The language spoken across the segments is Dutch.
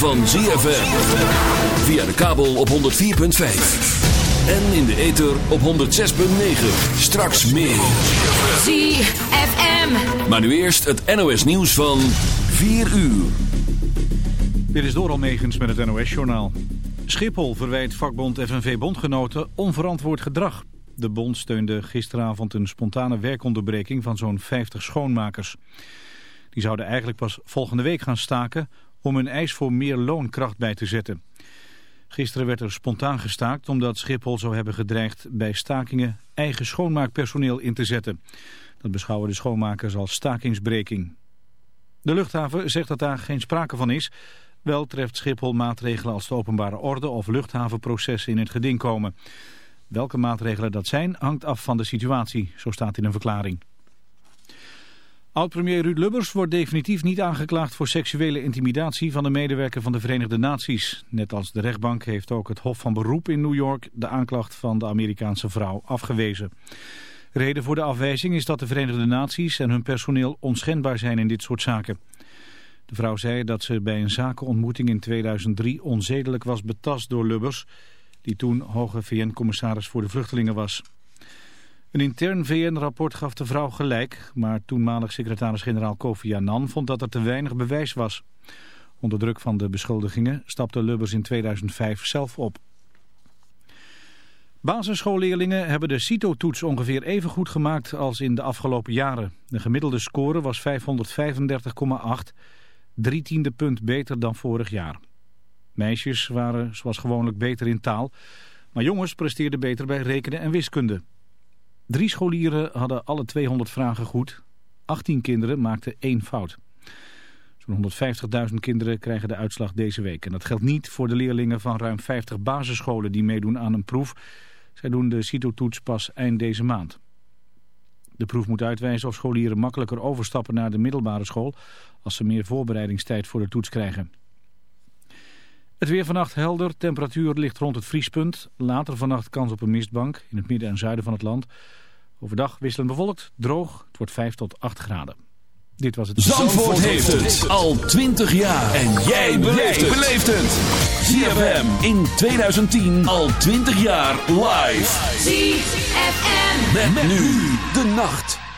van ZFM. Via de kabel op 104.5. En in de ether op 106.9. Straks meer. ZFM. Maar nu eerst het NOS nieuws van 4 uur. Dit is Doral Megens met het NOS-journaal. Schiphol verwijt vakbond FNV-bondgenoten onverantwoord gedrag. De bond steunde gisteravond een spontane werkonderbreking van zo'n 50 schoonmakers. Die zouden eigenlijk pas volgende week gaan staken om hun eis voor meer loonkracht bij te zetten. Gisteren werd er spontaan gestaakt omdat Schiphol zou hebben gedreigd bij stakingen eigen schoonmaakpersoneel in te zetten. Dat beschouwen de schoonmakers als stakingsbreking. De luchthaven zegt dat daar geen sprake van is. Wel treft Schiphol maatregelen als de openbare orde of luchthavenprocessen in het geding komen. Welke maatregelen dat zijn hangt af van de situatie, zo staat in een verklaring. Oud-premier Ruud Lubbers wordt definitief niet aangeklaagd voor seksuele intimidatie van de medewerker van de Verenigde Naties. Net als de rechtbank heeft ook het Hof van Beroep in New York de aanklacht van de Amerikaanse vrouw afgewezen. Reden voor de afwijzing is dat de Verenigde Naties en hun personeel onschendbaar zijn in dit soort zaken. De vrouw zei dat ze bij een zakenontmoeting in 2003 onzedelijk was betast door Lubbers, die toen hoge VN-commissaris voor de vluchtelingen was. Een intern VN-rapport gaf de vrouw gelijk, maar toenmalig secretaris-generaal Kofi Annan vond dat er te weinig bewijs was. Onder druk van de beschuldigingen stapte Lubbers in 2005 zelf op. Basisschoolleerlingen hebben de CITO-toets ongeveer even goed gemaakt als in de afgelopen jaren. De gemiddelde score was 535,8, drie tiende punt beter dan vorig jaar. Meisjes waren zoals gewoonlijk beter in taal, maar jongens presteerden beter bij rekenen en wiskunde. Drie scholieren hadden alle 200 vragen goed. 18 kinderen maakten één fout. Zo'n 150.000 kinderen krijgen de uitslag deze week. En dat geldt niet voor de leerlingen van ruim 50 basisscholen die meedoen aan een proef. Zij doen de CITO-toets pas eind deze maand. De proef moet uitwijzen of scholieren makkelijker overstappen naar de middelbare school... als ze meer voorbereidingstijd voor de toets krijgen. Het weer vannacht helder, temperatuur ligt rond het vriespunt. Later vannacht kans op een mistbank in het midden en zuiden van het land. Overdag wisselend bewolkt, droog, het wordt 5 tot 8 graden. Dit was het... Zandvoort, heeft het al 20 jaar. En jij beleeft het. ZFM in 2010 al 20 jaar live. ZFM. Met, met nu de nacht.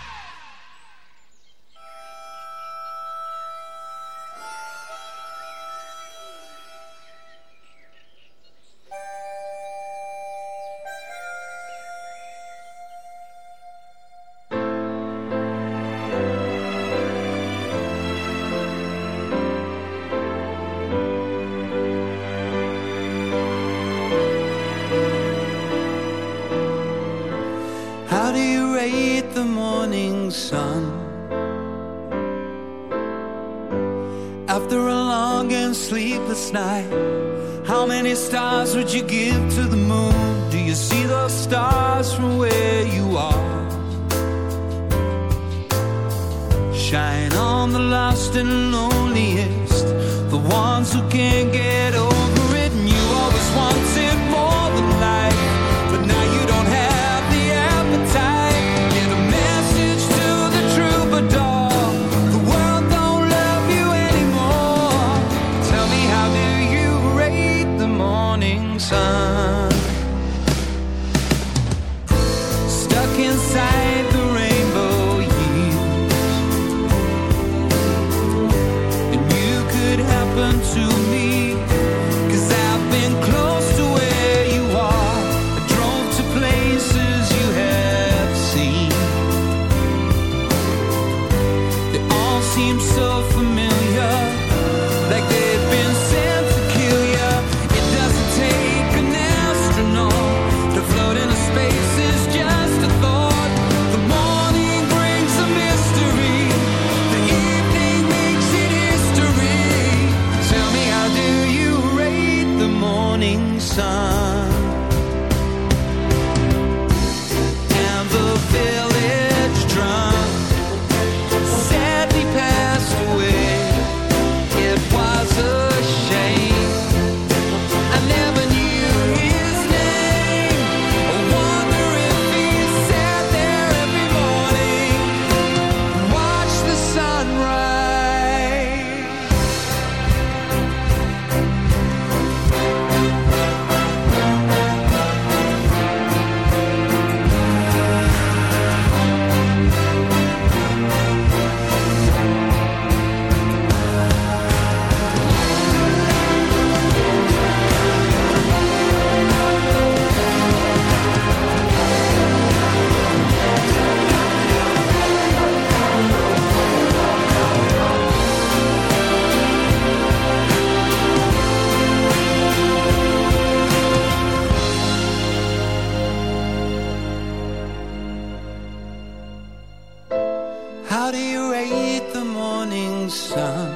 morning sun.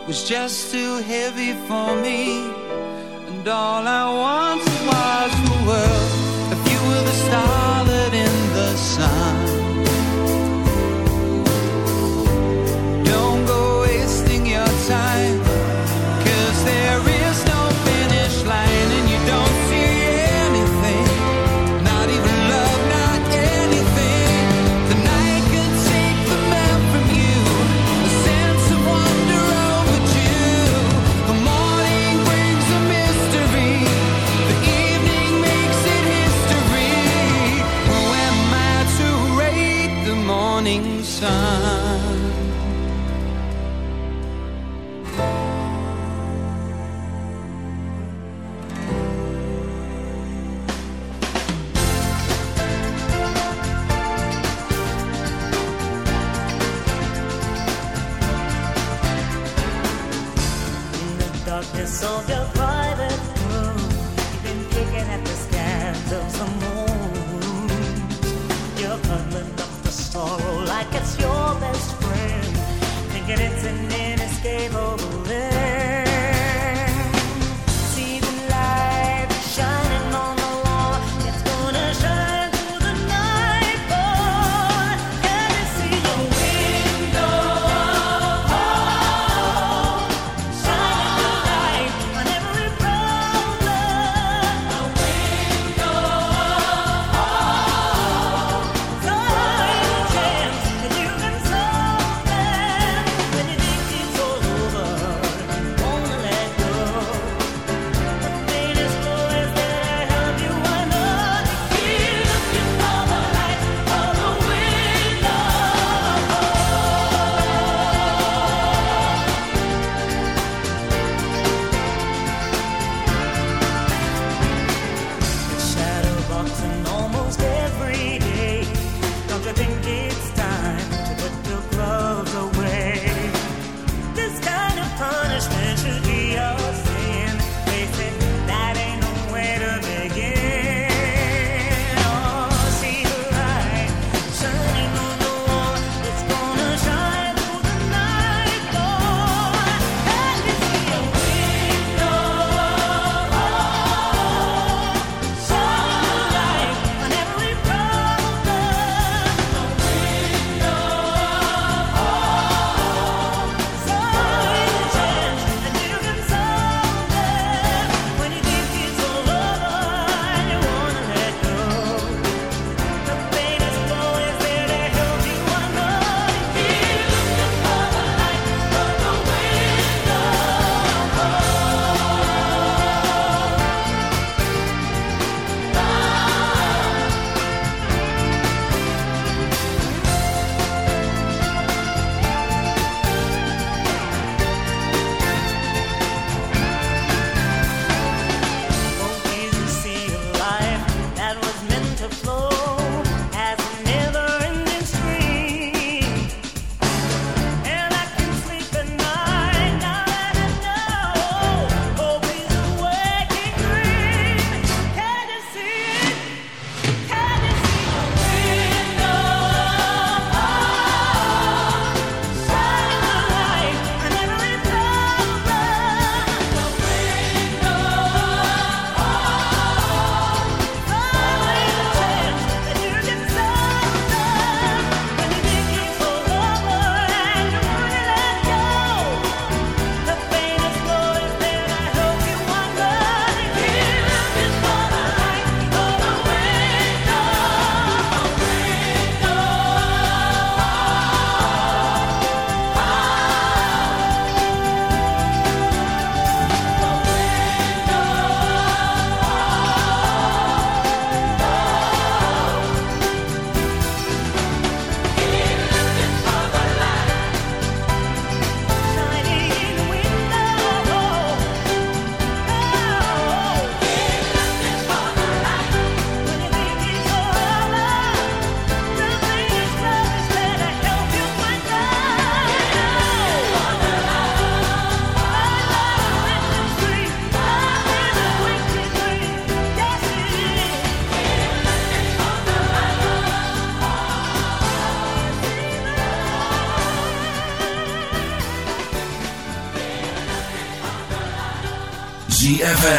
It was just too heavy for me, and all I wanted was the world. your best friend, thinking it's an inescapable end.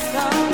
song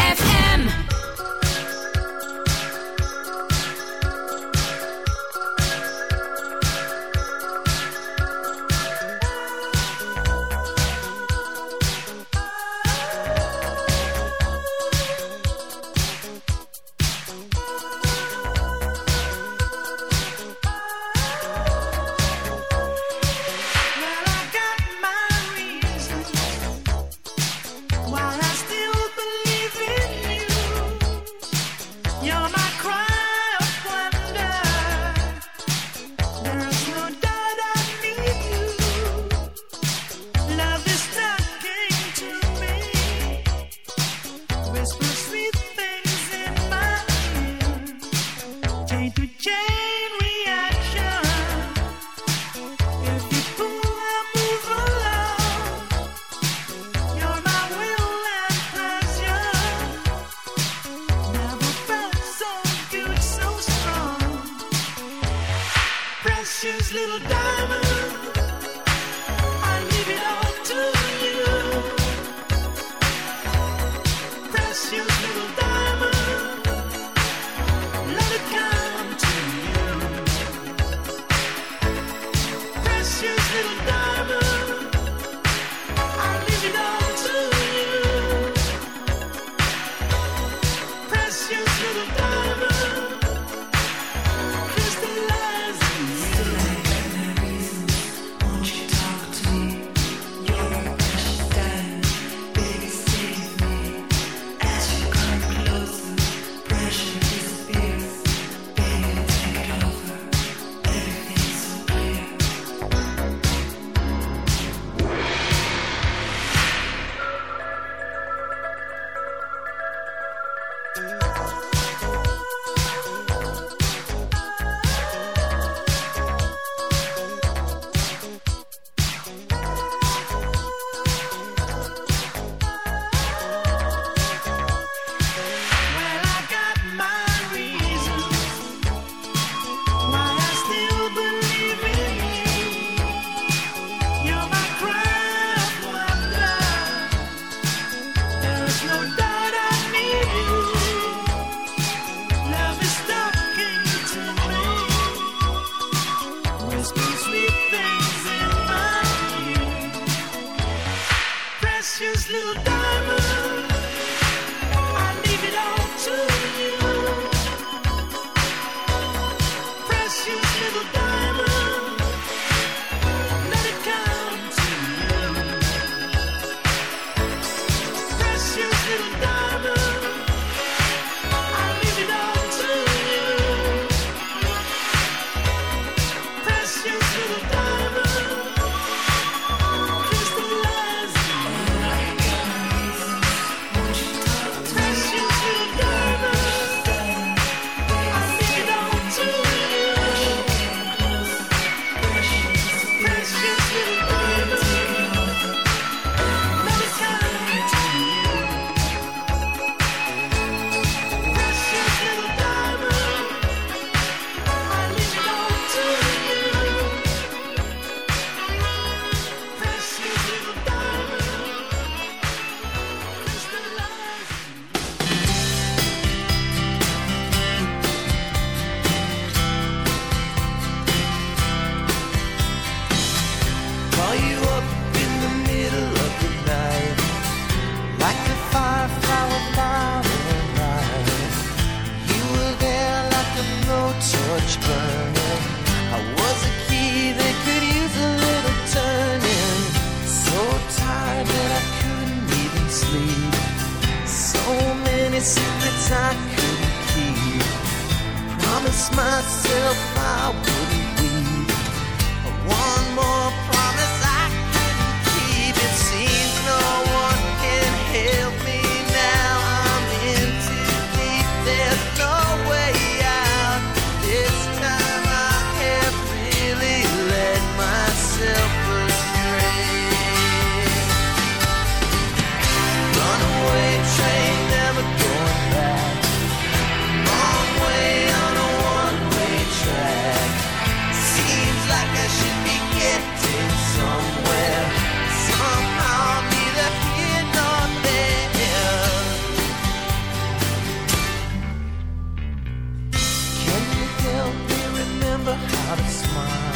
remember how to smile.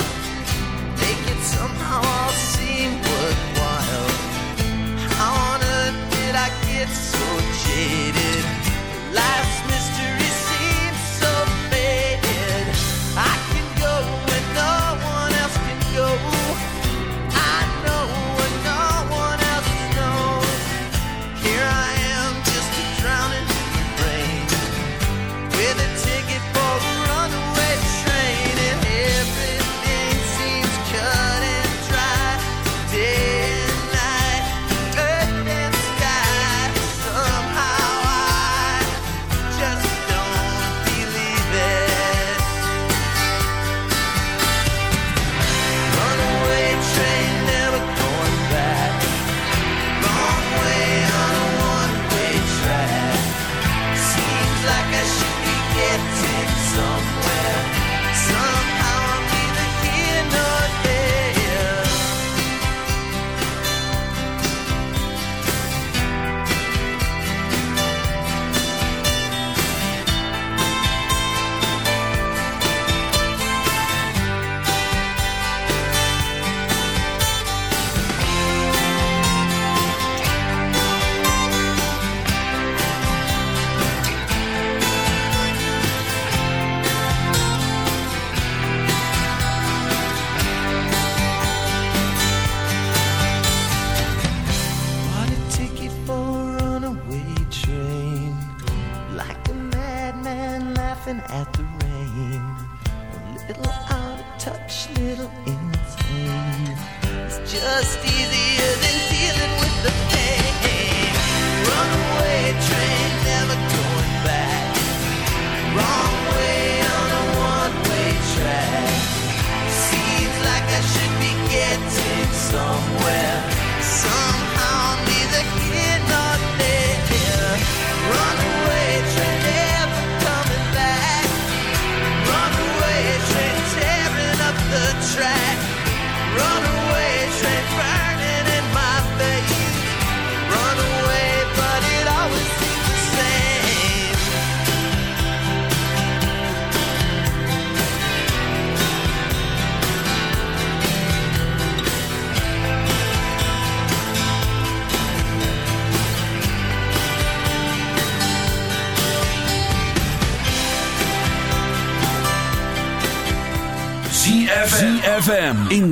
Make it somehow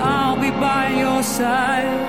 i'll be by your side.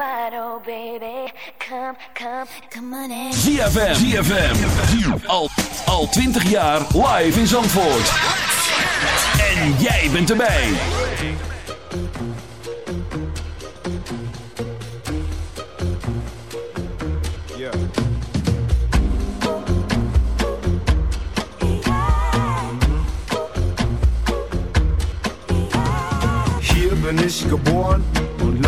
bottle, baby. Come, come, come on in. ZFM, ZFM. Al, al 20 jaar live in Zandvoort. En jij bent erbij. Yeah. Hier ben ik geboren.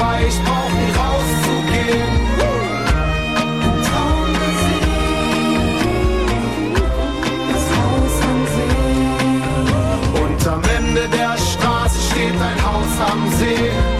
vorbei, ich brauch nie rauszugehen. Und am Ende der Straße steht ein Haus am See.